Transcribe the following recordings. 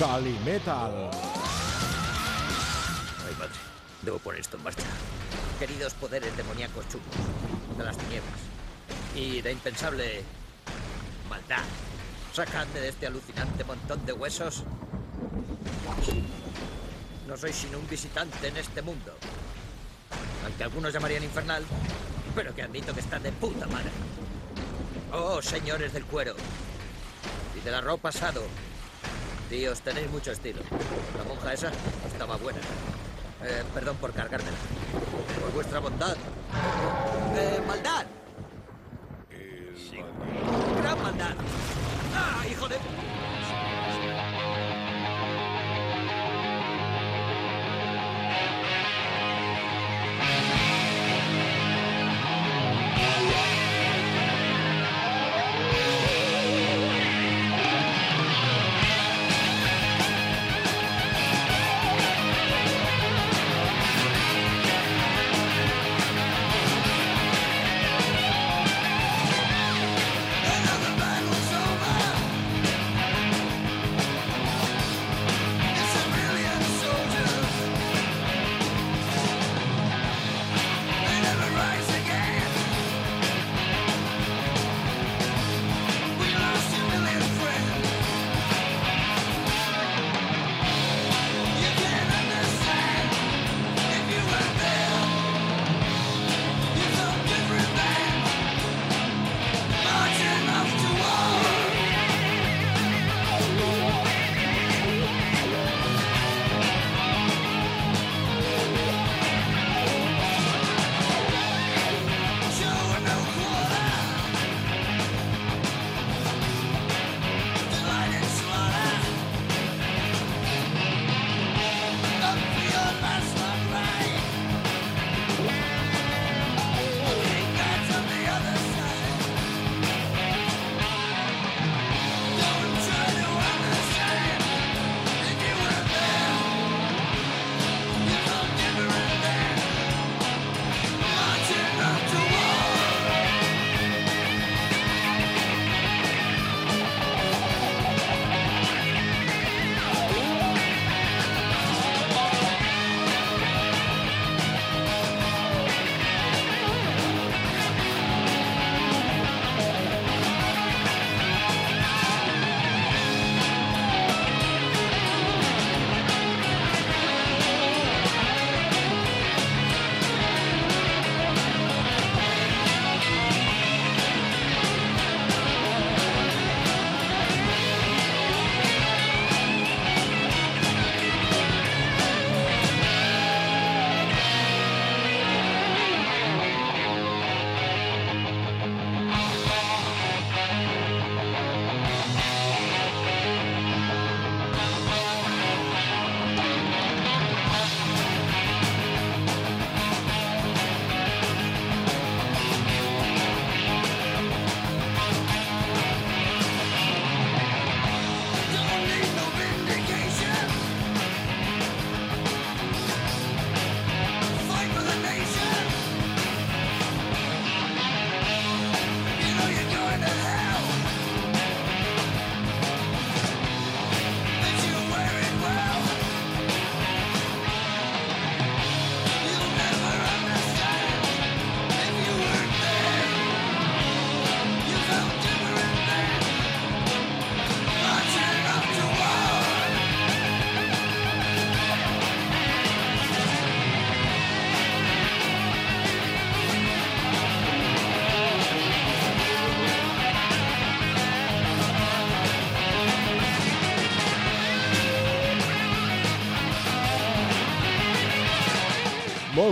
Calimetal. Ay, madre. Debo poner esto en marcha. Queridos poderes demoníacos chungos de las tinieblas y de impensable maldad, sacadme de este alucinante montón de huesos. No soy sino un visitante en este mundo, al que algunos llamarían infernal, pero que admito que está de puta madre. Oh, señores del cuero y de la ropa asado. Tíos, tenéis mucho estilo. La monja esa estaba buena. Eh, perdón por cargármela. Por vuestra bondad. Eh, maldad. Sí. Gran maldad. ¡Ah, hijo de...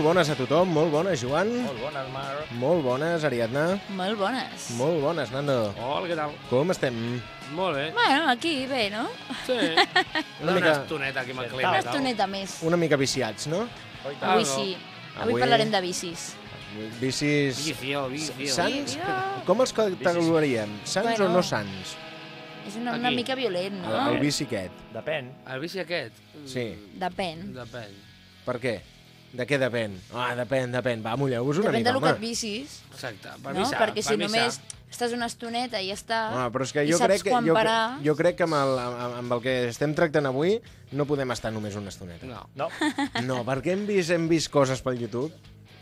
bones a tothom, molt bones, Joan. Molt bones, Mar. Molt bones, Ariadna. Molt bones. Molt bones, Nando. Hola, què tal? Com estem? Molt bé. Bueno, aquí bé, no? Sí. Una Una, mica- estoneta aquí amb el Una clima. tal. estoneta més. Una mica viciats, no? Ah, Avui no. sí. Avui Avui- parlarem de bicis. Bicis... Vicio, vicio. Sants? Vicio. Com els catalogaríem? Sants Bueno. o no sants? És una, una Aquí. mica violent, El, no? el bici aquest. Depèn. El bici aquest? Sí. Depèn. Depèn. Per què? De què depèn? Ah, depèn, depèn. Va, mulleu-vos una Depèn mica, del que et vicis. Exacte. Per no? missa, Perquè per si missa. només estàs una estoneta i ja està. Ah, però és que jo crec que, jo, parar. jo crec que amb el, amb, el que estem tractant avui no podem estar només una estoneta. No. No, No, perquè hem vist, hem vist coses pel YouTube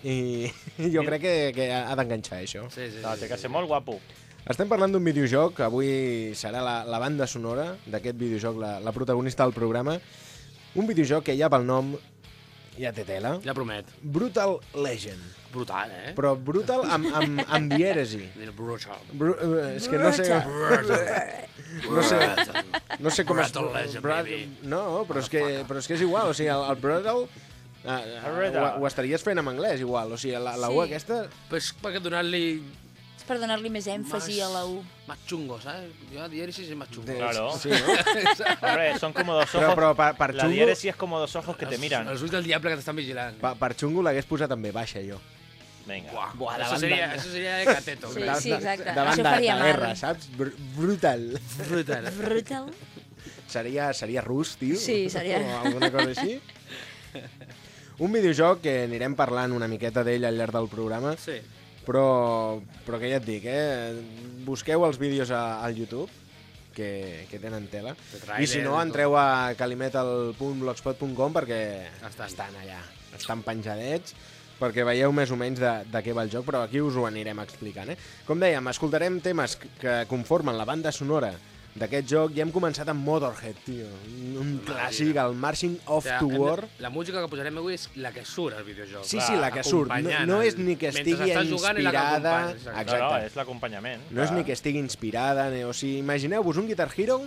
i jo crec que, que ha d'enganxar això. Sí, sí, no, sí, té que sí. ser molt guapo. Estem parlant d'un videojoc, avui serà la, la banda sonora d'aquest videojoc, la, la protagonista del programa. Un videojoc que ja pel nom ja té tela. Ja promet. Brutal Legend. Brutal, eh? Però brutal amb, amb, amb dièresi. Brutal. Bru eh, és que no sé... No sé, no sé com es... Brutal Legend, Bra- baby. No, però és, que, però és que és igual, o sigui, el, el Brutal... Uh, Brutal. ho, ho estaries fent en anglès, igual. O sigui, la, la U Sí. aquesta... Però és perquè donar-li per donar-li més èmfasi a la U. más chungo, ¿sabes? Yo a diéresis es más chungo. de- Claro. Sí, no? Hombre, son como dos ojos. Però, però per, per la xungo... diéresis es como dos ojos que te miran. Els ulls del diable que t'estan vigilant. Per, per xungo l'hagués posat també baixa, jo. Venga. Buah, Buah, eso, davant sería, de- eso sería de cateto. Sí, sí, exacte. Davant Això de, mal. guerra, saps? Br brutal. Brutal. Brutal. Seria, seria rus, tio? Sí, seria. O alguna cosa així. Un videojoc que anirem parlant una miqueta d'ell al llarg del programa, Sí. Però, però que ja et dic, eh? Busqueu els vídeos a, al YouTube, que, que tenen tela. De tràiler, I si no, entreu a calimetal.blogspot.com perquè Estan. estan allà, estan penjadets, perquè veieu més o menys de, de què va el joc, però aquí us ho anirem explicant. Eh? Com dèiem, escoltarem temes que conformen la banda sonora d'aquest joc i hem començat amb Motorhead, tio. Un, un clàssic, el Marching Off to hem de- War. La música que posarem avui és la que surt al videojoc. Sí, sí, la que surt. No, no és ni que estigui que inspirada... exacte. Exacte. No, no, és l'acompanyament. No és ni que estigui inspirada, ni... o sigui, imagineu-vos un Guitar Hero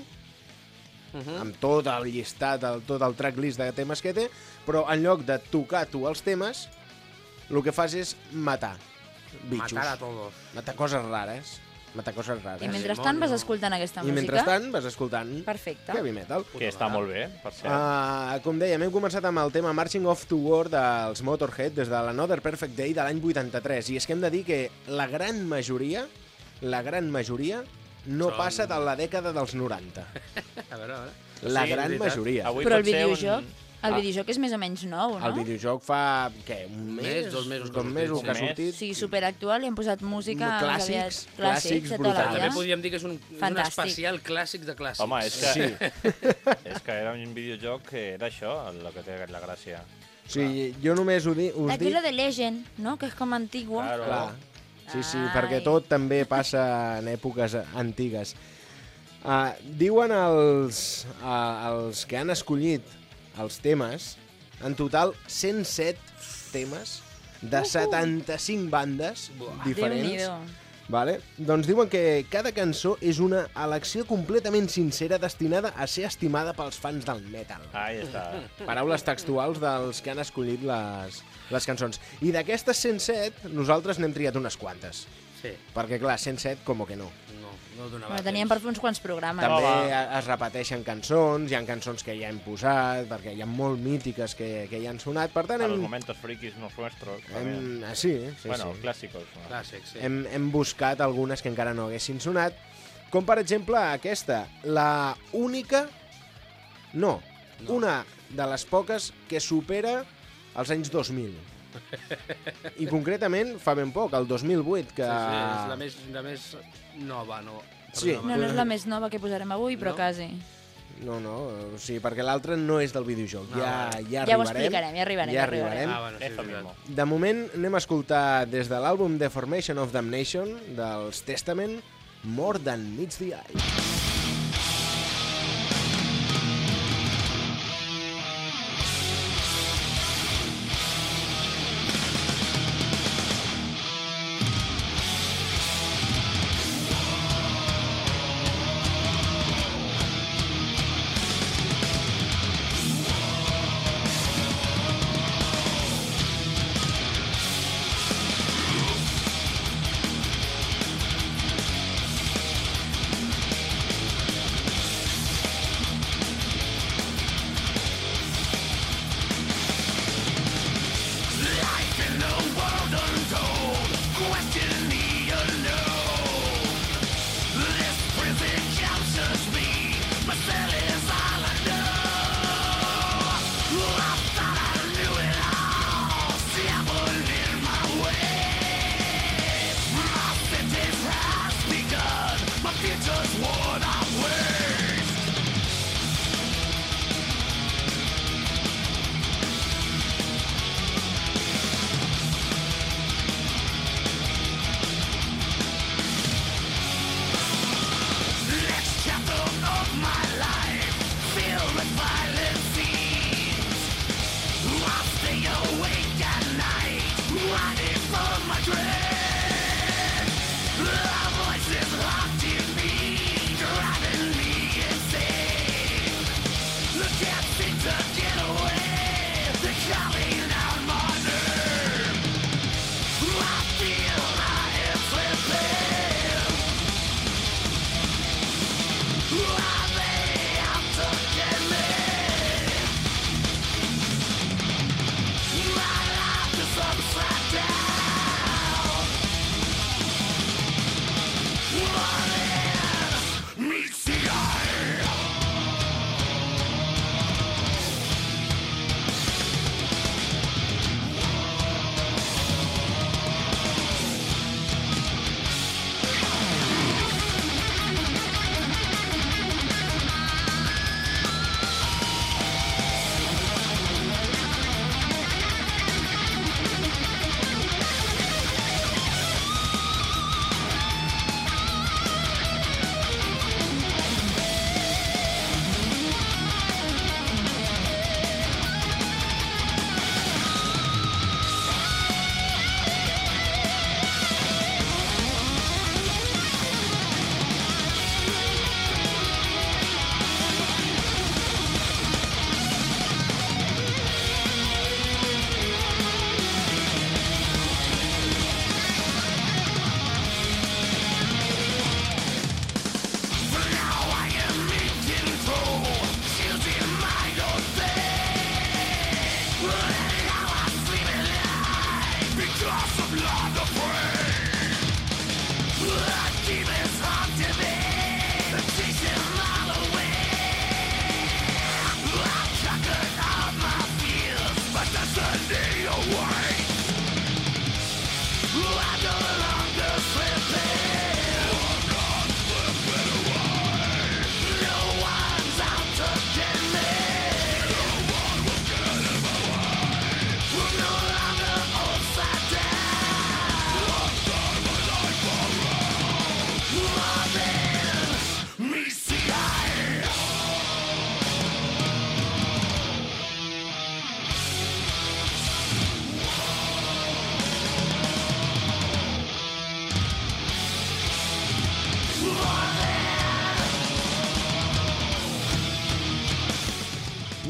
Mhm. amb tot el llistat, el, tot el tracklist de temes que té, però en lloc de tocar tu els temes, el que fas és matar bitxos. Matar a todos. Matar coses rares. Matar coses rares. I mentrestant vas escoltant aquesta I música. mentrestant vas escoltant Perfecte. heavy metal. Que està molt bé, per cert. Uh, com dèiem, hem començat amb el tema Marching Off to War dels Motorhead des de l'Another Perfect Day de l'any 83 i és que hem de dir que la gran majoria la gran majoria no Són- passa de la dècada dels 90. A veure, a veure. La Sí, gran majoria. Avui Però el ser un- videojoc, el Ah. videojoc és més o menys nou, no? El videojoc fa, què, un mes? mes, dos mesos dos mesos que ha sí. sortit. Sigui, superactual, li han posat música... Mm, Clàssics, aviat clàssics clàssics de tota la brutals. També podríem dir que és un, un especial clàssic de clàssics. Home, és que, Sí. és que era un videojoc que era això, el que té la gràcia. O sigui, jo només ho di, us dic... Aquella de Legend, no? Que és com antigua. Claro. Clar. Sí, sí, Ai. perquè tot també passa en èpoques antigues. Uh, diuen els, uh, els que han escollit els temes, en total 107 temes de 75 bandes Buah. diferents. Vale? Doncs diuen que cada cançó és una elecció completament sincera destinada a ser estimada pels fans del metal. Ahí està. Paraules textuals dels que han escollit les, les cançons. I d'aquestes 107, nosaltres n'hem triat unes quantes. Sí, Perquè, clar, 107, com que no. No, donava Bueno, teníem per fer uns quants programes. Tam- També va. es repeteixen cançons, hi ha cançons que ja hem posat, perquè hi ha molt mítiques que, que ja han sonat. Per tant, A los hem... momentos frikis no nuestros. hem ah, sí, sí, bueno, sí. clásicos. ¿no? Clàssics, sí. Hem, hem buscat algunes que encara no haguessin sonat, com per exemple aquesta, la única... No, No. una de les poques que supera els anys 2000. I concretament fa ben poc, el 2008, que... Sí, sí, és la més, la més nova, no? Sí. No, no és la més nova que posarem avui, però No? quasi. No, no, o sigui, perquè l'altre no és del videojoc. Ah, ja, vale. ja, Ja ho arribarem. explicarem, ja arribarem, Ja ja arribarem. arribarem. Ah, bueno, sí, veritat. De moment anem a escoltar des de l'àlbum The Formation of Damnation dels Testament More Than Meets the Eye.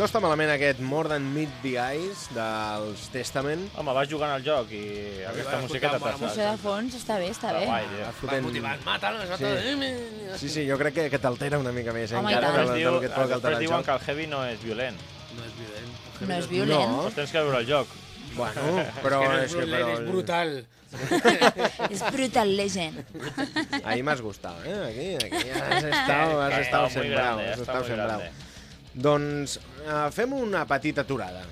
Està malament aquest More Than Meet the Eyes dels Testament. Home, vas jugant al joc i aquesta musiqueta t'està... Això de fons està bé, està bé. guai, Vas fotent- motivant, mátalo, Sí. mátalo. Sí, sí, jo crec que, que t'altera una mica més, eh, Home, encara del, Després, del diu, que et pot després alterar el diuen joc. que el heavy no és violent. No és violent. No és violent. No. Doncs tens que veure el joc. Bueno, però no és que... violent, Però, és brutal. És brutal legend. Ahí m'has gustat, eh? Aquí, aquí has estado, has estado sembrado, has estado muy sembrado. Doncs uh, fem una petita aturada.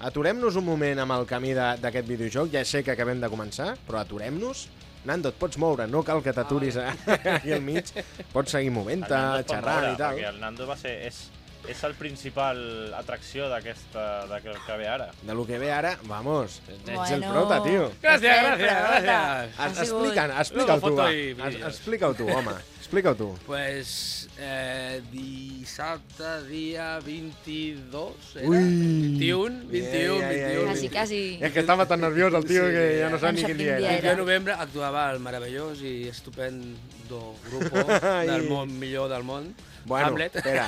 Aturem-nos un moment amb el camí d'aquest videojoc. Ja sé que acabem de començar, però aturem-nos. Nando, et pots moure, no cal que t'aturis a- aquí al mig. Pots seguir El movent-te, xerrant moure, i tal. El Nando va ser... És, és el principal atracció d'aquesta de que, ve ara. De lo que ve ara, vamos, ets el Bueno. prota, tio. Gràcies, Eh, gràcies, gràcies. Tu, va. Explica-ho tu, home. Explica-ho tu. Pues eh, dissabte, dia 22, era? Ui. 21, 21, Ja, ja, ja, 21. ja. Quasi, quasi. És que estava tan nerviós el tio Sí, que ja no sap No ni sap quin quin dia era. El 21 de novembre actuava el meravellós i estupendo grupo del món millor del món, Bueno, Hamlet. espera.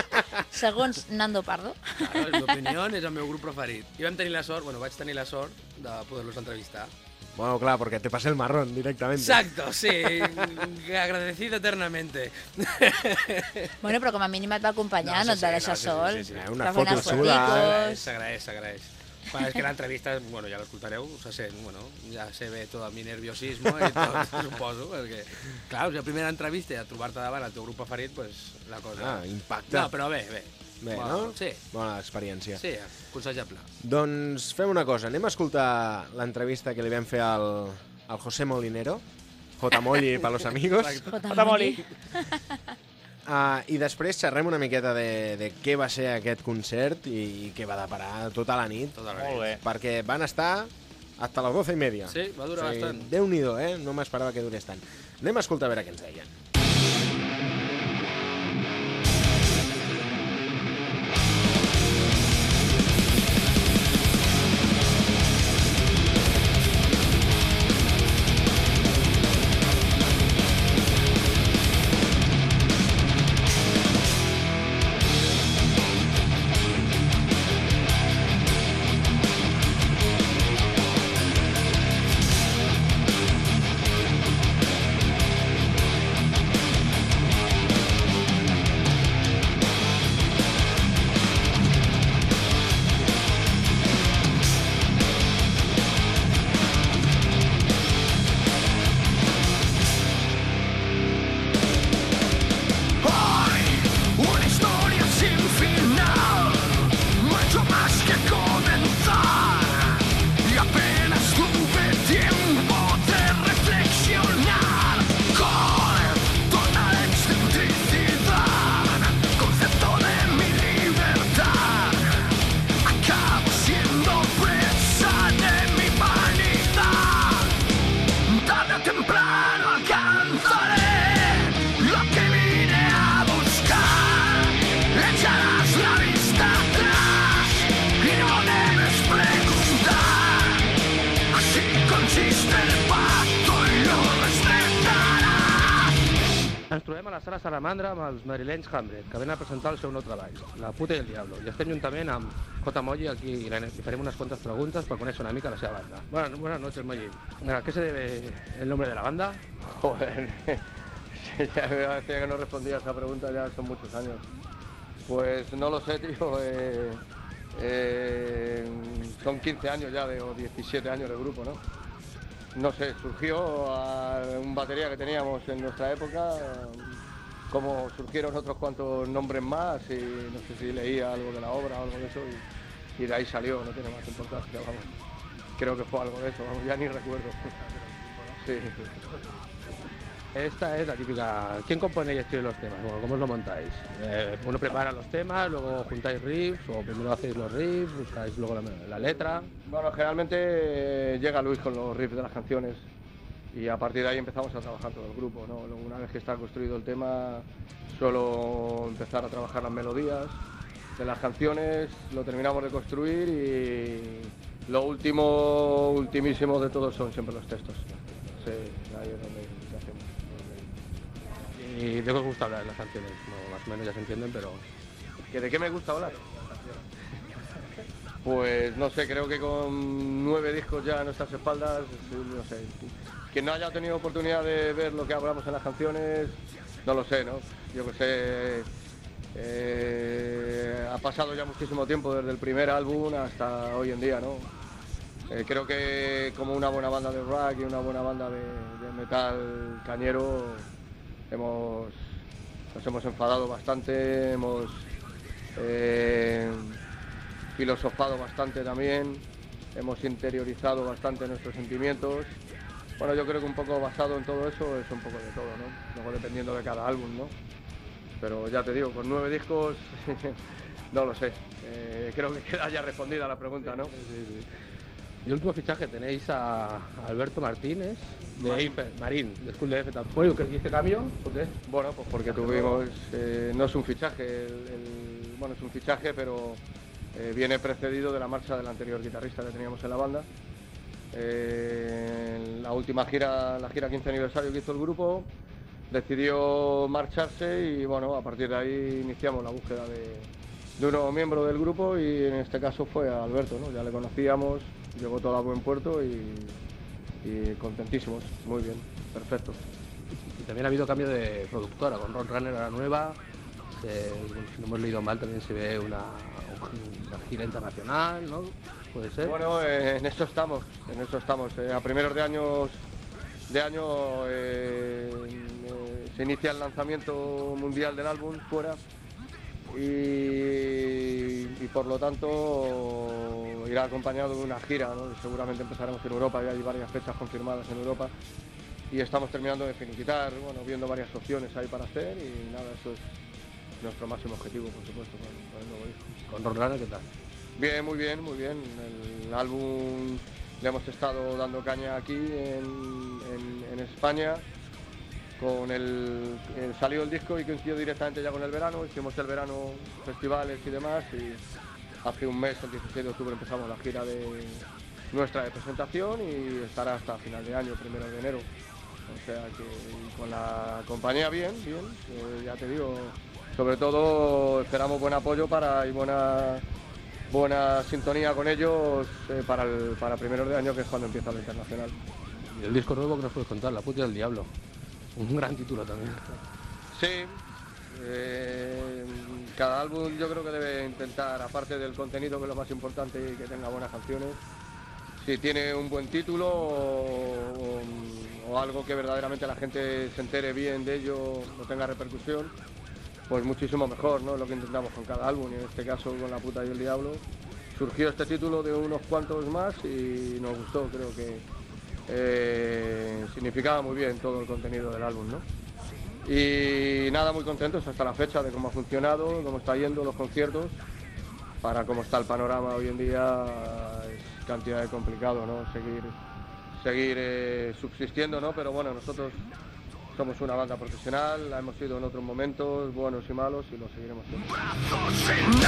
Segons Nando Pardo. Claro, en mi opinió és el meu grup preferit. I vam tenir la sort, bueno, vaig tenir la sort de poder-los entrevistar. Bueno, clar, porque te pasé el marrón directamente. Exacto, sí, agradecido eternamente. Bueno, però com a mínim et va acompanyar, no, sí, et va deixar no, sí, sol. sí, sí, sí. Una foto xula, fotitos. S'agraeix, s'agraeix. Però és que l'entrevista, bueno, ja l'escoltareu, se sent, bueno, ja se ve tot el mi nerviosismo i tot, suposo, perquè, clar, la primera entrevista i a trobar-te davant el teu grup preferit, pues, la cosa... Ah, impacta. No, però bé, bé. Bé, Bueno, no? Sí, Bona experiència. sí, aconsellable. Doncs fem una cosa, anem a escoltar l'entrevista que li vam fer al, al José Molinero, J. Molli per los amigos, Jota Moli. uh, i després xerrem una miqueta de, de què va ser aquest concert i, i què va deparar tota la nit, Tota la Molt bé. perquè van estar hasta les 12 i media. Sí, va durar bastant. Déu-n'hi-do, eh? No m'esperava que durés tant. Anem a escoltar a veure què ens deien. Salamandra amb els madrilenys Hamlet, que venen a presentar el seu nou treball, La puta i el diablo. I estem juntament amb J. Molli aquí i li farem unas cuantas preguntas per conèixer una mica la seva banda. Buenas, buenas noches, Molli. ¿A qué se debe el nombre de la banda? Joder, ya me decía que no respondía a esa pregunta, ya son muchos años. Pues no lo sé, tío. eh, eh, son 15 años ya, de, o 17 años de grupo, ¿no? No sé, surgió a un batería que teníamos en nuestra época, como surgieron otros cuantos nombres más y no sé si leía algo de la obra o algo de eso y, de ahí salió, no tiene más importancia, vamos. Creo que fue algo de eso, vamos, ya ni recuerdo. Sí. Esta es la típica... ¿Quién compone y escribe los temas? Bueno, ¿Cómo os lo montáis? Eh, uno prepara los temas, luego juntáis riffs, o primero hacéis los riffs, buscáis luego la, la letra. Bueno, generalmente eh, llega Luis con los riffs de las canciones y a partir de ahí empezamos a trabajar todo el grupo. ¿no? Una vez que está construido el tema, suelo empezar a trabajar las melodías de las canciones, lo terminamos de construir y lo último, ultimísimo de todo son siempre los textos. Sí, ahí es donde donde hacemos. ¿Y de qué os gusta hablar de las canciones? No, más o menos ya se entienden, pero... ¿Que ¿De qué me gusta hablar? Pues no sé, creo que con nueve discos ya a nuestras espaldas, no sé, quien no haya tenido oportunidad de ver lo que hablamos en las canciones, no lo sé, ¿no? Yo que sé, eh, ha pasado ya muchísimo tiempo desde el primer álbum hasta hoy en día, ¿no? Eh, creo que como una buena banda de rock y una buena banda de, metal cañero hemos, nos hemos enfadado bastante, hemos eh, filosofado bastante también, hemos interiorizado bastante nuestros sentimientos. Bueno, yo creo que un poco basado en todo eso es un poco de todo, ¿no? Luego dependiendo de cada álbum, ¿no? Pero ya te digo, con nueve discos, no lo sé. Eh, creo que queda ya respondida la pregunta, ¿no? Y último fichaje tenéis a Alberto Martínez de Eiffel, Marín, de School de. Bueno, ¿qué este cambio? ¿Por qué? Bueno, pues porque tuvimos, eh, no es un fichaje, el- el- bueno, es un fichaje, pero eh, viene precedido de la marcha del anterior guitarrista que teníamos en la banda. Eh, en la última gira, la gira 15 aniversario que hizo el grupo, decidió marcharse y bueno, a partir de ahí iniciamos la búsqueda de, de un nuevo miembro del grupo y en este caso fue a Alberto, ¿no? Ya le conocíamos, llegó todo a buen puerto y, y contentísimos, muy bien, perfecto. Y también ha habido cambio de productora, con Ron Runner a la nueva. Bueno, si no hemos leído mal, también se ve una, una gira internacional, ¿no? Puede ser. Bueno, eh, en esto estamos, en esto estamos. Eh, a primeros de años de año eh, se inicia el lanzamiento mundial del álbum fuera y, y por lo tanto irá acompañado de una gira, ¿no? seguramente empezaremos en Europa, ya hay varias fechas confirmadas en Europa y estamos terminando de finiquitar, bueno, viendo varias opciones ahí para hacer y nada, eso es nuestro máximo objetivo, por supuesto, con, con el nuevo disco. Con ¿qué tal? Bien, muy bien, muy bien. El álbum le hemos estado dando caña aquí en, en- en España. Con el, el- salió el disco y coincidió directamente ya con el verano. Hicimos el verano festivales y demás y hace un mes, el 16 de octubre, empezamos la gira de nuestra de presentación y estará hasta final de año, primero de enero. O sea que con la compañía bien, bien. eh, ya te digo, sobre todo esperamos buen apoyo para y buena buena sintonía con ellos eh, para el para primeros de año que es cuando empieza lo internacional. Y el disco nuevo que nos puedes contar, La puta del diablo. Un gran título también. Sí, eh, cada álbum yo creo que debe intentar, aparte del contenido que es lo más importante y que tenga buenas canciones, si tiene un buen título o, o algo que verdaderamente la gente se entere bien de ello, no tenga repercusión, pues muchísimo mejor, ¿no? Lo que intentamos con cada álbum y en este caso con La puta y el diablo. Surgió este título de unos cuantos más y nos gustó, creo que eh, significaba muy bien todo el contenido del álbum, ¿no? Y nada, muy contentos hasta la fecha de cómo ha funcionado, cómo está yendo los conciertos. Para cómo está el panorama hoy en día es cantidad de complicado, ¿no? Seguir, seguir eh, subsistiendo, ¿no? Pero bueno, nosotros somos una banda profesional, la hemos sido en otros momentos, buenos y malos, y lo seguiremos siendo. Brazos en.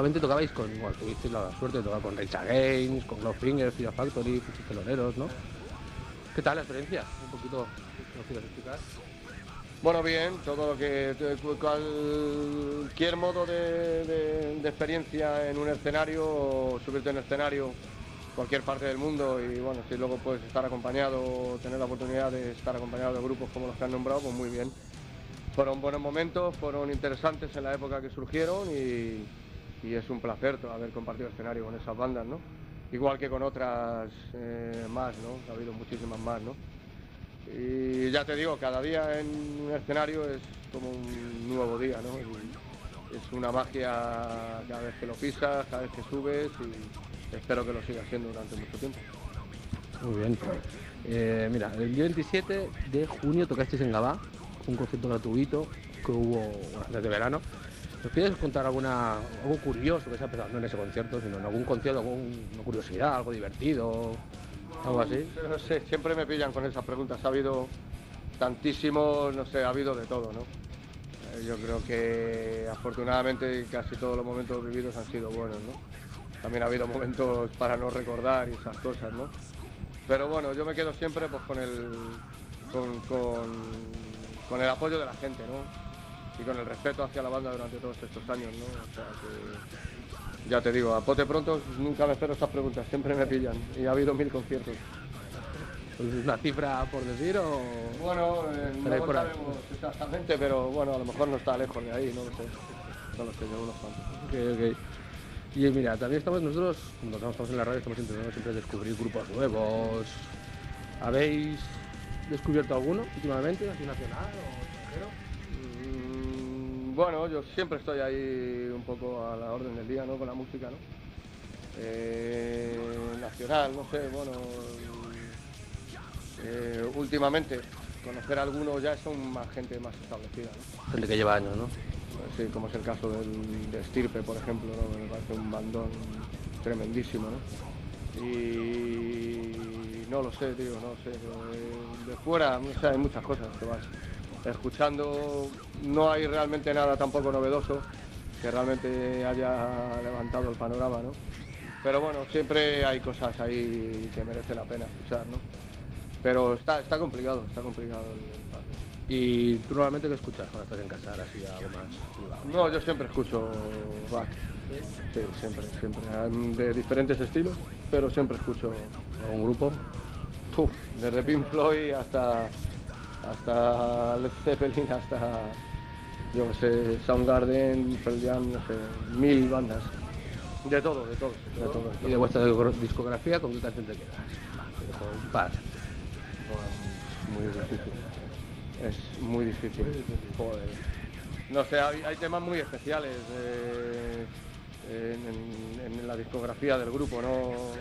Tocabais con, bueno, tuvisteis la suerte de tocar con Rage Against, con Glowfinger, Fear Factory, muchos teloneros, ¿no? ¿Qué tal la experiencia? Un poquito, ¿nos explicar? Bueno, bien, todo lo que. cualquier modo de, experiencia en un escenario, subirte en un escenario, cualquier parte del mundo, y bueno, si luego puedes estar acompañado, tener la oportunidad de estar acompañado de grupos como los que han nombrado, pues muy bien. Fueron buenos momentos, fueron interesantes en la época que surgieron y, y es un placer haber compartido escenario con esas bandas, ¿no? Igual que con otras eh, más, ¿no? Ha habido muchísimas más, ¿no? Y ya te digo, cada día en un escenario es como un nuevo día, ¿no? Es una magia cada vez que lo pisas, cada vez que subes y espero que lo siga siendo durante mucho tiempo. Muy bien. Eh, mira, el día 27 de junio tocasteis en Gabá, un concierto gratuito que hubo desde verano. ¿Nos quieres contar alguna, algo curioso que se ha empezado, no en ese concierto, sino en algún concierto, alguna curiosidad, algo divertido, algo así? No sé, siempre me pillan con esas preguntas. Ha habido tantísimos, no sé, ha habido de todo, ¿no? Eh, Yo creo que afortunadamente casi todos los momentos vividos han sido buenos, ¿no? También ha habido momentos para no recordar y esas cosas, ¿no? Pero bueno, yo me quedo siempre pues, con, el, con, con el apoyo de la gente, ¿no? Y con el respeto hacia la banda durante todos estos años, ¿no? O sea que, ya te digo, a pote pronto nunca me espero estas preguntas, siempre me pillan. Y ha habido mil conciertos. Pues ¿Una cifra por decir o...? Bueno, eh, no lo sabemos exactamente, pero bueno, a lo mejor no está lejos de ahí, no lo sé. No lo sé, yo unos cuantos. Ok, ok. Y mira, también estamos nosotros, cuando estamos en la radio, estamos intentando siempre descubrir grupos nuevos. ¿Habéis descubierto alguno últimamente, así nacional o Bueno, yo siempre estoy ahí un poco a la orden del día, ¿no? Con la música, ¿no? Eh, nacional, no sé, bueno. eh, últimamente, conocer a algunos ya son más gente más establecida, ¿no? Gente que lleva años, ¿no? Sí, como es el caso del, de Estirpe, por ejemplo, ¿no? me parece un bandón tremendísimo. ¿no? Y no lo sé, tío, no sé. De, de fuera, sé, hay muchas cosas que vas escuchando. No hay realmente nada tampoco novedoso que realmente haya levantado el panorama, ¿no? Pero bueno, siempre hay cosas ahí que merece la pena escuchar, ¿no? Pero está, está complicado, está complicado el. ¿Y tú normalmente qué escuchas cuando estás en casa, ahora así algo más? No, yo siempre escucho rock. Sí, siempre, siempre. Em, De diferentes estilos, pero siempre escucho ¿Algún grupo? puf, desde Pink Floyd hasta hasta Led Zeppelin, hasta yo qué sé, Soundgarden, Pearl Jam, no sé, mil bandas. De todo, de todo, de todo. de ¿Y de vuestra discografía con qué canción te quedas? Par. Muy difícil. Es muy difícil. Joder. No sé, hay, hay temas muy especiales eh, en, en- en la discografía del grupo, ¿no?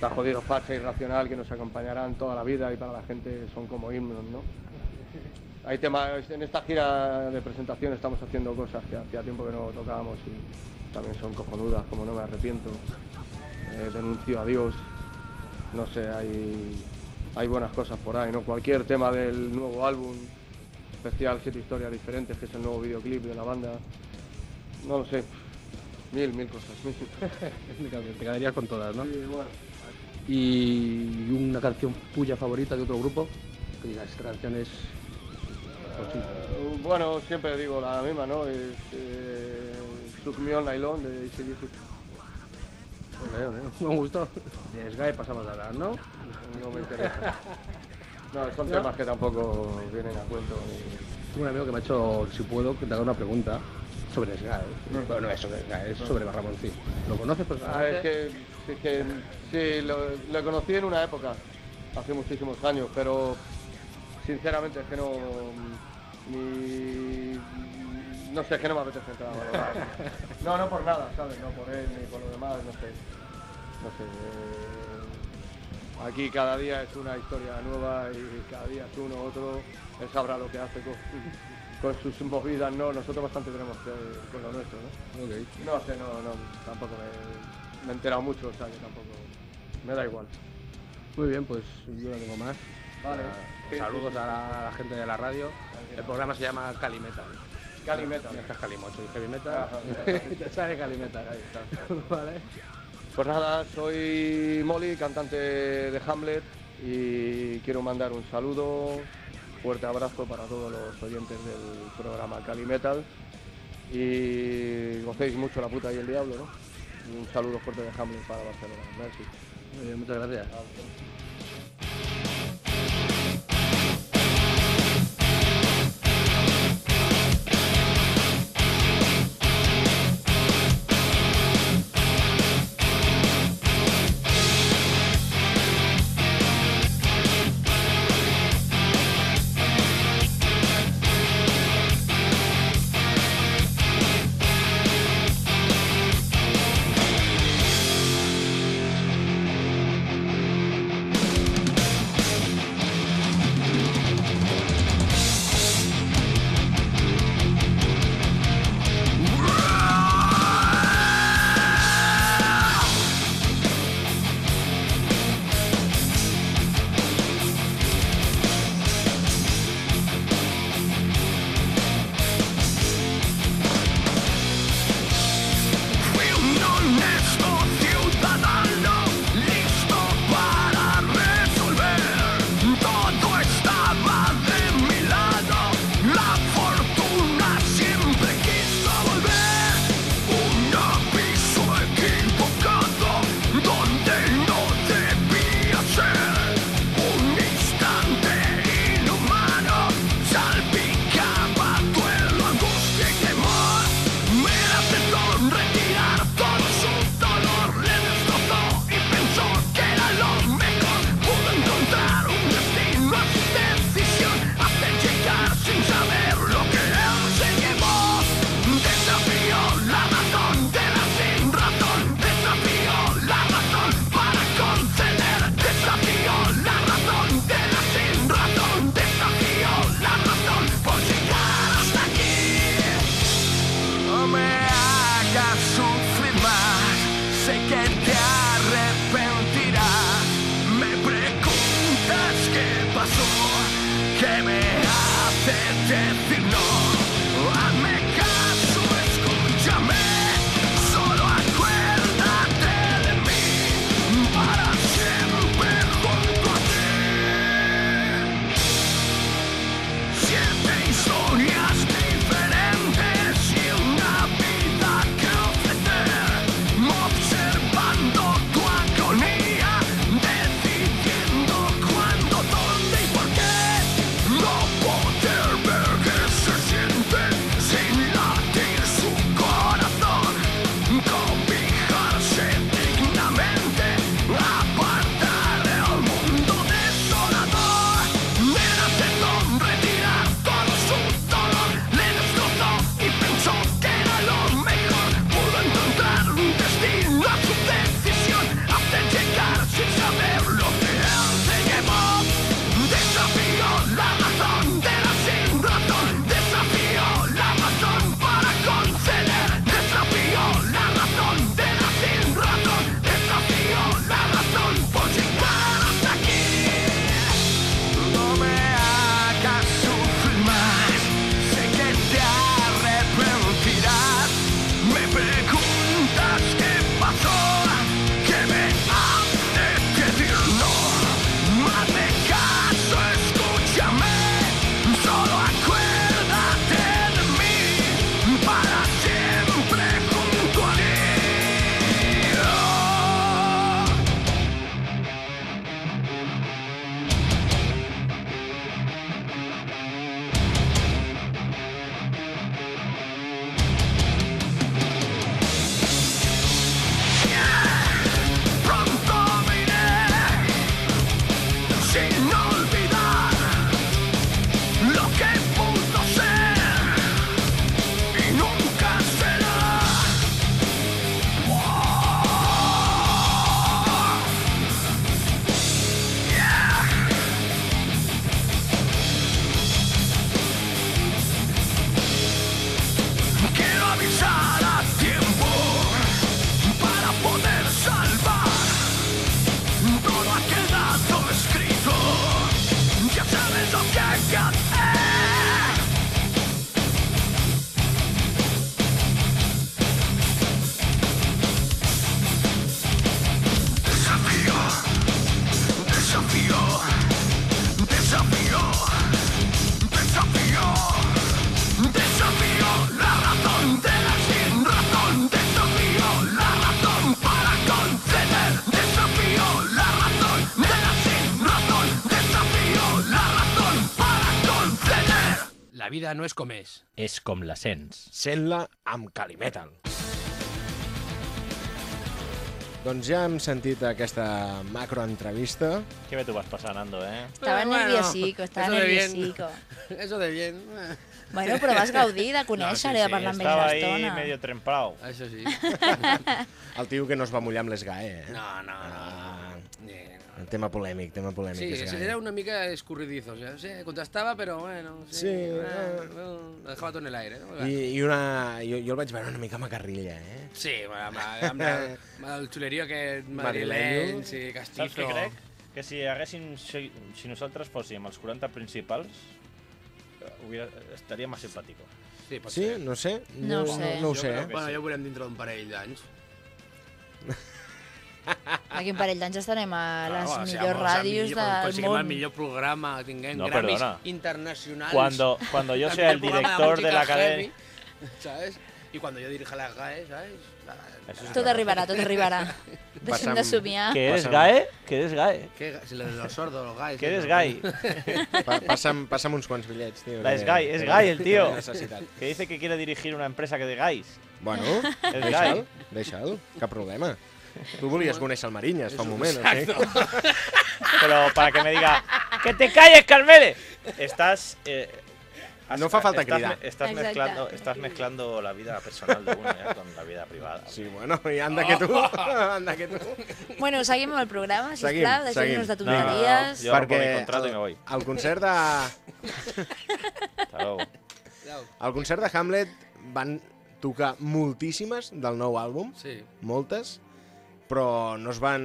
Está jodido Facha Irracional que nos acompañarán toda la vida y para la gente son como himnos, ¿no? Hay temas, en esta gira de presentación estamos haciendo cosas que hacía tiempo que no tocábamos y también son cojonudas, como no me arrepiento. Eh, denuncio a Dios, no sé, hay, hay buenas cosas por ahí, ¿no? Cualquier tema del nuevo álbum, especial Siete Historias Diferentes, que es el nuevo videoclip de la banda, no lo sé, mil, mil cosas. mil. Te quedarías con todas, ¿no? Y bueno, ¿Y una canción tuya favorita de otro grupo? Que digas, esta canción es... eh, bueno, siempre digo la misma, ¿no? Es eh, On Nylon de ACDC. Ole, ole. Me gustó. De Sky pasamos a hablar, ¿no? No me interesa. No, son temas que tampoco vienen a cuento. ni- Tengo un amigo que me ha hecho, si puedo, que te haga una pregunta sobre Sky. Bueno, no es sobre Sky, es sobre Barramoncín. ¿Lo conoces Ah, personalmente? es que, es que sí, lo, lo conocí en una época, hace muchísimos años, pero sinceramente es que no. Ni, no sé, es que no me apetece entrar a valorar. No, no por nada, ¿sabes? No por él ni por lo demás, no sé. No sé. eh, aquí cada día es una historia nueva y cada día es uno, otro. Él sabrá lo que hace con, con sus movidas, ¿no? Nosotros bastante tenemos que con lo nuestro. No sé, no, no, tampoco me, me he enterado mucho, o sea que tampoco. Me da igual. Muy bien, pues yo no tengo más. Vale. Ah, Sí, Saludos sí, sí. a la, a la gente de la radio. El programa se llama Calimetal. Calimeta. Estás calimocho y heavy metal. Te sale calimeta. Ahí está. vale. Pues nada, soy Molly, cantante de Hamlet y quiero mandar un saludo, fuerte abrazo para todos los oyentes del programa Cali Metal y gocéis mucho la puta y el diablo, ¿no? Un saludo fuerte de Hamlet para Barcelona. Merci. Muy bien, muchas gracias. Vida no és com és. És com la sents. Sent-la amb Calimetal. Doncs ja hem sentit aquesta macroentrevista. Que bé t'ho vas passar, Nando, eh? Estava bueno, nerviosico, estava eso de bien. nerviosico. Eso de bien. Bueno, però vas gaudir de No, conèixer sí, i de sí, parlar amb ell Estava una ahí estona. medio tremplau. Això sí. El tio que no es va mullar amb l'Esgae, eh? No, no, no. El tema polèmic, tema polèmic. Sí, Esgae. era una mica escurridizo. O sea, sí, contestava, però bueno... Sí, Sí, eh, eh. bueno, lo dejaba todo en el aire. No? I, i una... Jo, jo el vaig veure una mica macarrilla, eh? Sí, amb, amb, el, amb el xulerio aquest Madrileny. sí, Saps castizo. què crec? Que si haguéssim, si, si nosaltres fóssim els 40 principals, eh, hubiera, estaria més simpàtico. Sí, Sí? ser. No sé? No ho sé. No, no ho sé, eh? Bueno, ja ho veurem dintre d'un parell d'anys. Aquí un parell d'anys estarem a les Claro, o sea, millors vamos a ràdios millor- del Conseguim el món. millor programa, tinguem No, Grammys perdona. internacionals. Cuando, cuando yo sea el director de la cadena... ¿Sabes? Y cuando yo dirija las GAE, ¿sabes? La- Eso es Tot arribarà, tot arribarà. Deixem de somiar. ¿Que eres gae? ¿Que eres gae? ¿Qué? Si lo de los sordos, los GAE. ¿Que eres gay? Pa passa'm, passa'm uns quants bitllets, tio. La que- es gay, es que- gay el tío. que. Que dice que quiere dirigir una empresa que de gays. Bueno, És deixa'l, gai. deixa'l, cap problema. Tu volies conèixer el Marinyes fa un moment, o Exacto. sigui? Pero para que me diga, ¡que te calles, Carmele! Estás... eh, No fa falta estás, cridar. Estás Exacte. mezclando, estás mezclando la vida personal de uno eh, con la vida privada. Sí, bueno, i anda que tu, anda que tu. Bueno, seguim amb el programa, Seguim, sisplau, deixem-nos de seguim. No, no, no, tonteries. Jo rompo mi contrato y me voy. el concert de... Luego. Al concert de Hamlet van tocar moltíssimes del nou àlbum, Sí. moltes, però no es van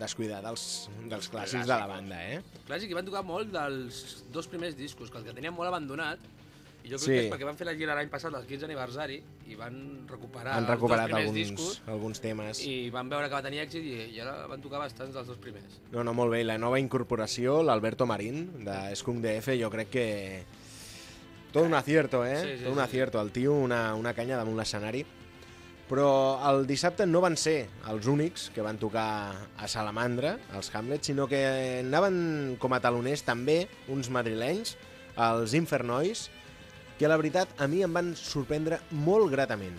descuidar dels, dels clàssics de la banda, eh? Clàssic, i van tocar molt dels dos primers discos, que el que tenien molt abandonat, i jo crec Sí. que és perquè van fer la gira l'any passat, el 15 aniversari, i van recuperar Han els recuperat dos primers alguns, discos, alguns temes. i van veure que va tenir èxit, i, i ara van tocar bastants dels dos primers. No, no, molt bé. I la nova incorporació, l'Alberto Marín, de Skunk DF, jo crec que... Tot un acierto, eh? Sí, sí, Tot un sí. acierto. El tio, una, una canya damunt l'escenari. Però el dissabte no van ser els únics que van tocar a Salamandra, els Hamlet, sinó que anaven com a taloners també uns madrilenys, els Infernois, que la veritat a mi em van sorprendre molt gratament.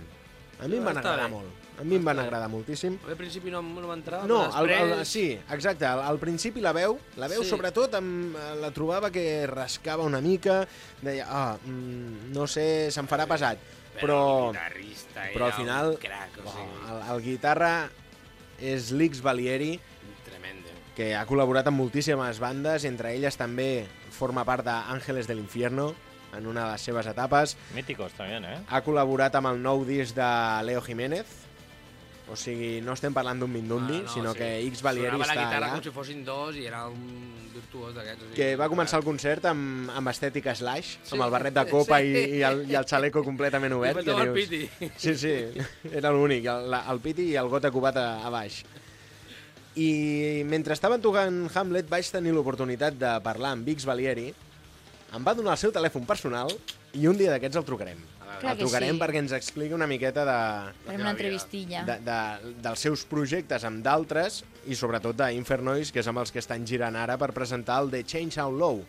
A mi em van agradar bé. molt. A mi em van agradar moltíssim. Al principi no, no m'entrava, No, però el, després... el, sí, exacte. Al, al principi la veu, la veu Sí. sobretot em, la trobava que rascava una mica, deia, ah, mm, no sé, se'm farà pesat, però, guitarrista però al final crack, o sigui, el, el guitarra és l'X Valieri, tremendo. que ha col·laborat amb moltíssimes bandes, entre elles també forma part d'Àngeles de l'Infierno, en una de les seves etapes. Míticos también, ¿eh? Ha col·laborat amb el nou disc de Leo Jiménez, o sigui, no estem parlant d'un Mindundi, Ah, no, sinó sí. que X Valieri Sonava està la guitarra allà. com si fossin dos i era un virtuós d'aquests. o sigui, que va començar el concert amb, amb estètica slash, amb el barret de copa sí. i, i, el, i el xaleco completament obert. I el dius- piti. Sí, sí, era l'únic, el, el piti i el got acubat a, a baix. I mentre estaven tocant Hamlet vaig tenir l'oportunitat de parlar amb Vix Valieri, em va donar el seu telèfon personal i un dia d'aquests el trucarem. Clar el trucarem sí. perquè ens expliqui una miqueta de, Farem una entrevistilla. de, de, dels seus projectes amb d'altres i sobretot d'Infernois, que és amb els que estan girant ara per presentar el The Change Out Low,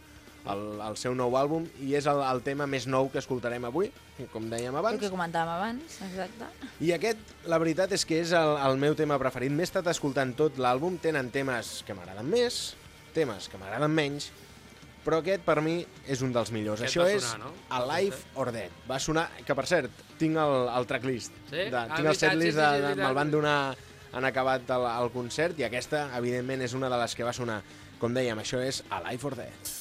el, el seu nou àlbum, i és el, el tema més nou que escoltarem avui, com dèiem El abans. que comentàvem abans, exacte. I aquest, la veritat és que és el, el meu tema preferit. M'he estat escoltant tot l'àlbum, tenen temes que m'agraden més, temes que m'agraden menys, però aquest per mi és un dels millors. Aquest Això va és sonar, no? Alive or Dead. Va sonar, que per cert, tinc el, el tracklist. Sí? De, Ah, tinc el veritat, setlist, sí, sí, sí, de, veritat. me'l van donar en acabat el, el concert i aquesta, evidentment, és una de les que va sonar. Com dèiem, això és Alive or Dead.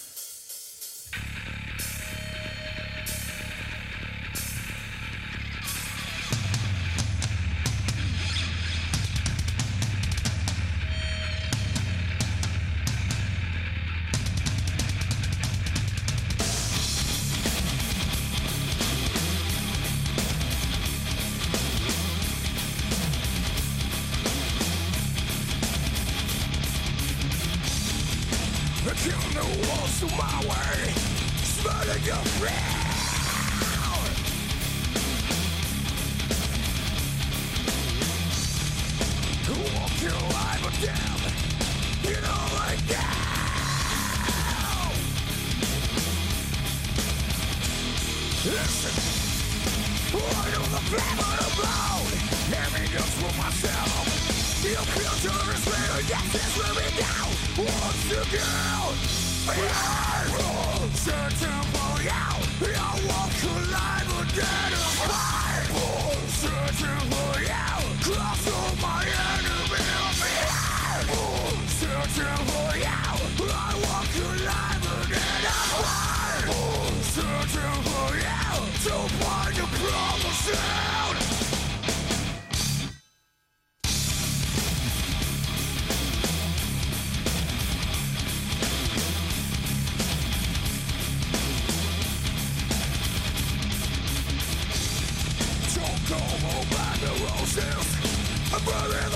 control myself. Your future is better, now Once again, I walk alive again Fearful, certain out, cross all my enemy Fearful, certain out, I walk alive again Fearful, certain out, to find the promise out roses. I'm burning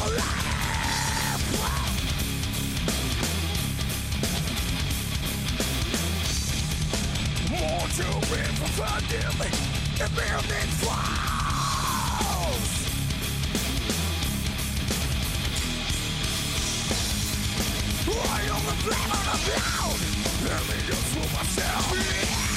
building falls. I am the flame the. Let me just for myself.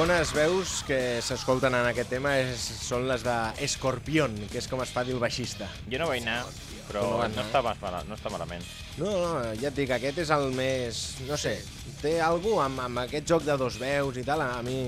Segones veus que s'escolten en aquest tema és, són les de Escorpión, que és com es fa dir el baixista. Jo no vaig anar, però no no, anar? està, mas mala, no està malament. No, no, ja et dic, aquest és el més... No sé, té alguna amb, amb aquest joc de dos veus i tal, a mi,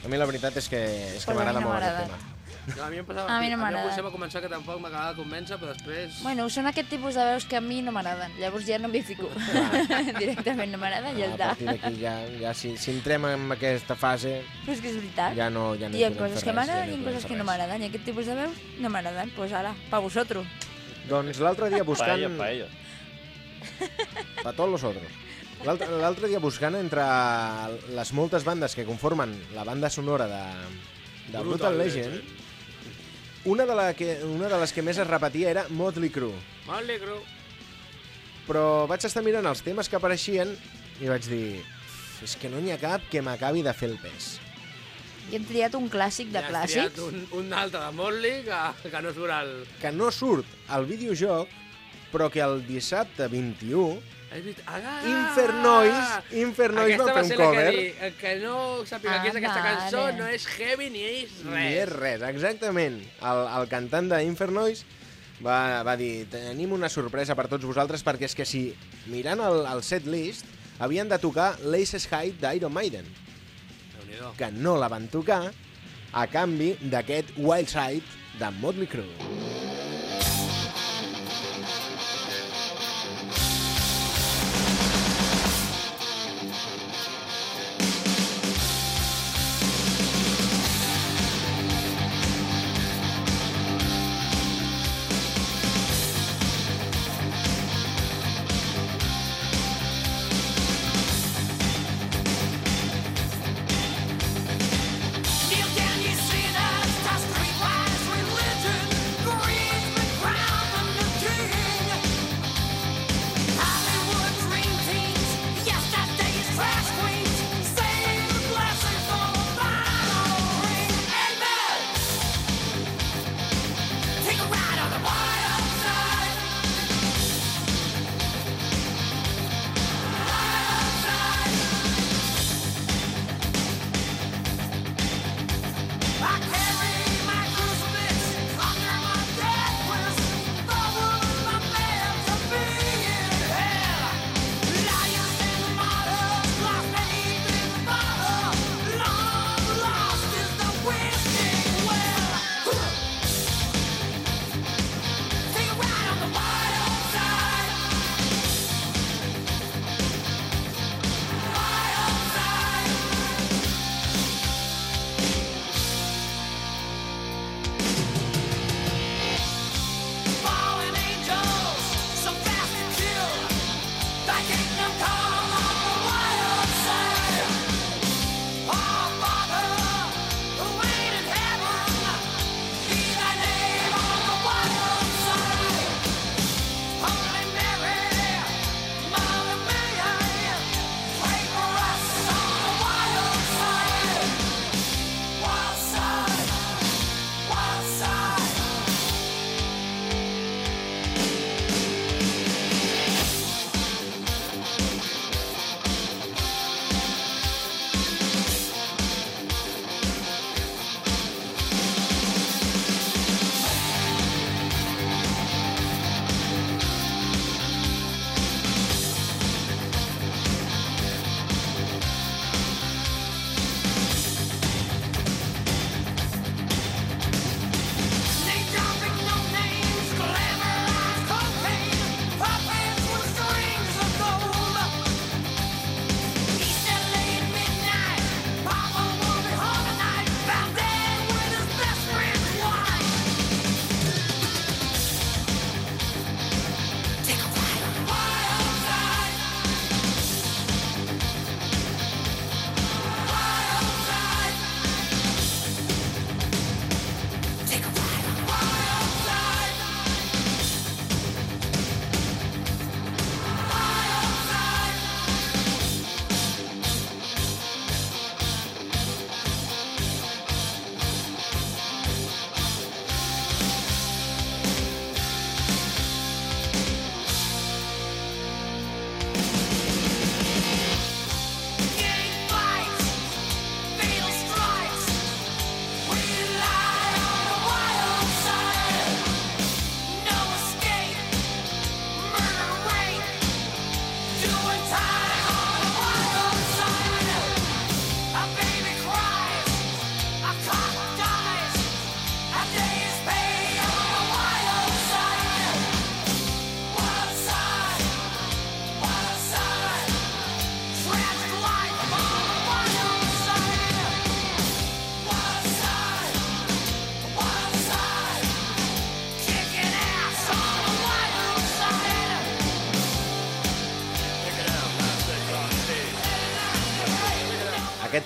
a mi la veritat és que, és que m'agrada no molt aquest tema. No, a mi em passava... A mi no a m'agrada. potser va començar que tampoc m'acabava de convèncer, però després... Bueno, són aquest tipus de veus que a mi no m'agraden. Llavors ja no m'hi fico. Directament no m'agrada i ja A està. partir d'aquí ja, ja si, si entrem en aquesta fase, Però és que és veritat. ja no, ja no hi ha coses que m'agraden ja i hi ha podem coses que no m'agraden. I aquest tipus de veus no m'agraden. Doncs pues ara, pa vosotros. Doncs l'altre dia buscant... Paella, paella. Pa tots los otros. L'altre l'altre dia buscant entre les moltes bandes que conformen la banda sonora de, de Brutal, Brutal Legend, Legend. Una de, la que, una de les que més es repetia era Motley Crue. M'alegro. Però vaig estar mirant els temes que apareixien i vaig dir és que no n'hi ha cap que m'acabi de fer el pes. I hem triat un clàssic de clàssics. Un, un altre de Motley que, que no surt al... Que no surt al videojoc, però que el dissabte 21 Has vist? Ah! Infernois, Infernois va fer va un cover. que, dir, el que no sàpiga què és Ah, aquesta cançó vale. no és heavy ni és res. Ni és res, exactament. El, el cantant d'Infernois va, va dir tenim una sorpresa per tots vosaltres perquè és que si mirant el, el set list havien de tocar l'Aces High d'Iron Maiden, que no la van tocar a canvi d'aquest Wild Side de Motley Crue.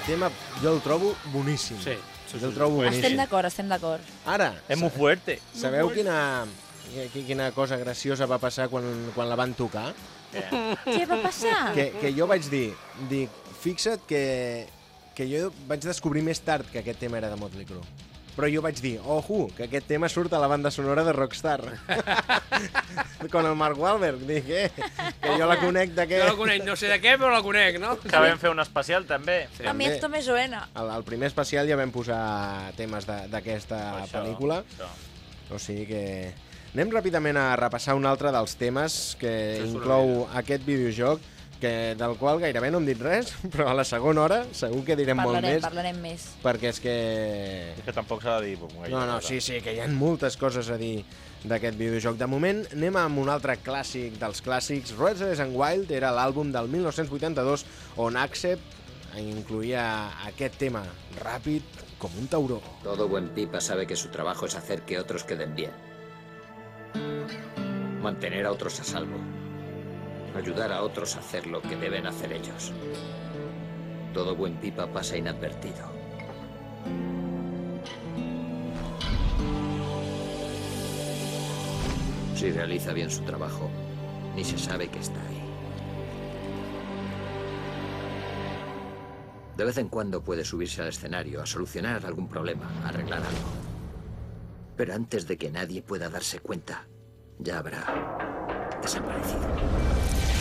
Tema jo el trobo boníssim. Sí, Jo el trobo Estem d'acord, estem d'acord. Ara, És muy fuerte. sabeu quina, qui- quina cosa graciosa va passar quan, quan la van tocar? Què va passar? Que, que jo vaig dir, dic, fixa't que, que jo vaig descobrir més tard que aquest tema era de Motley Crue. Però jo vaig dir, ojo, que aquest tema surt a la banda sonora de Rockstar. Con el Mark Wahlberg. Dic, eh, que jo la conec Jo d'aquest... la conec, no sé de què, però la conec, no? Que vam fer un especial, també. A mi esto me suena. Al, al primer especial ja vam posar temes de- d'aquesta pel·lícula. això. O sigui que... Anem ràpidament a repassar un altre dels temes que inclou aquest videojoc, que, del qual gairebé no hem dit res, però a la segona hora segur que direm molt Parlarem, més, parlarem més. perquè és que... És que tampoc s'ha de dir No, no, sí, sí, que hi ha moltes coses a dir d'aquest videojoc. De moment, anem amb un altre clàssic dels clàssics. Roses and Wild era l'àlbum del 1982 on Accept incluïa aquest tema ràpid com un tauró. Todo buen pipa sabe que su trabajo es hacer que otros queden bien. Mantener a otros a salvo. Ayudar a otros a hacer lo que deben hacer ellos. Todo buen pipa pasa inadvertido. Si realiza bien su trabajo, ni se sabe que está ahí. De vez en cuando puede subirse al escenario a solucionar algún problema, a arreglar algo. Pero antes de que nadie pueda darse cuenta, ya habrá desaparecido.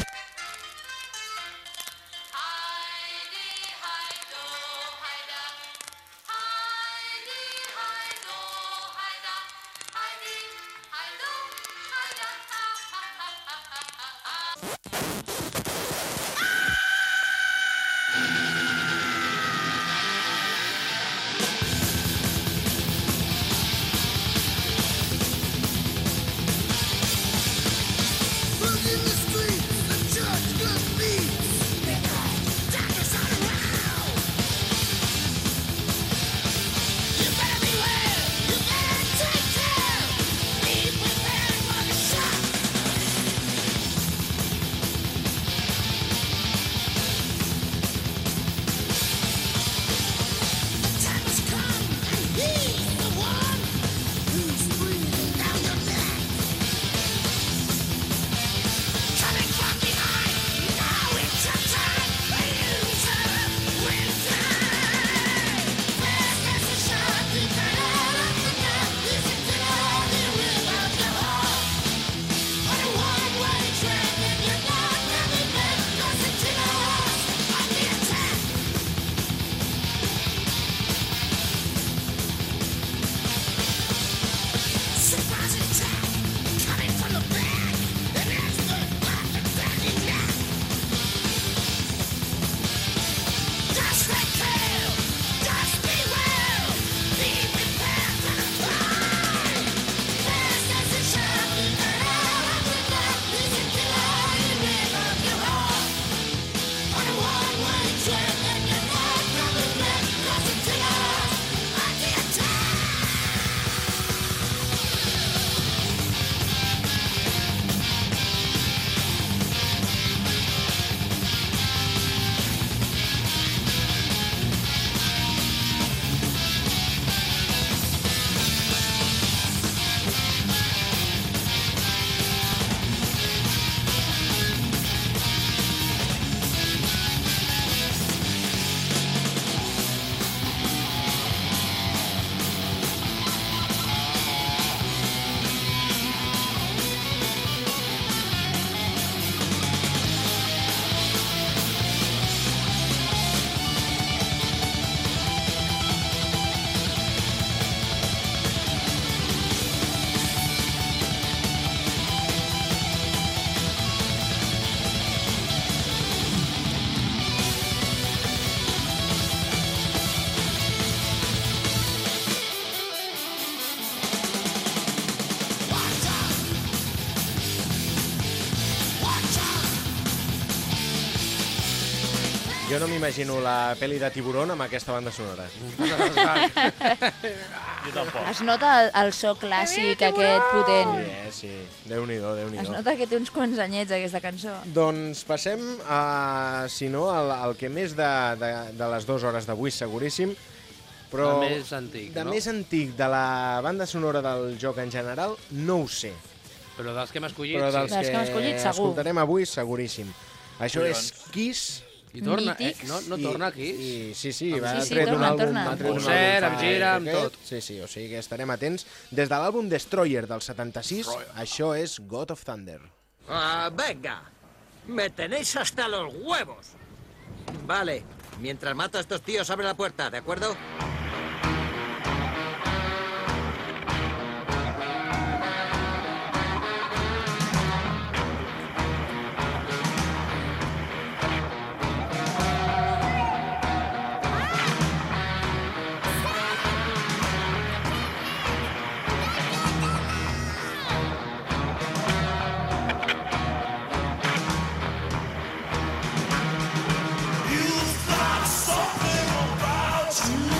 Jo no m'imagino la pel·li de Tiburón amb aquesta banda sonora. Jo tampoc. Es nota el, el so clàssic aquest potent. Sí, eh, sí. Déu-n'hi-do, déu nhi Es déu nota que té uns quants anyets, aquesta cançó. Doncs passem, a, si no, al, al que més de, de, de les dues hores d'avui, seguríssim, però... El més antic, de no? més antic, de la banda sonora del joc en general, no ho sé. Però dels que hem escollit, Però dels, Dels que hem escollit, segur. escoltarem avui, seguríssim. Això Collons. és Kiss. Sí. I torna, eh? No, no i- torna aquí? I, sí, sí, Amb- va Sí, sí, tret un àlbum, torna. va tret un Concert, amb gira, amb tot. Sí, sí, o sigui que estarem atents. Des de l'àlbum Destroyer del 76, això és God of Thunder. Ah, venga. Me tenéis hasta los huevos. Vale. Mientras mato a estos tíos, abre la puerta, ¿de acuerdo? you.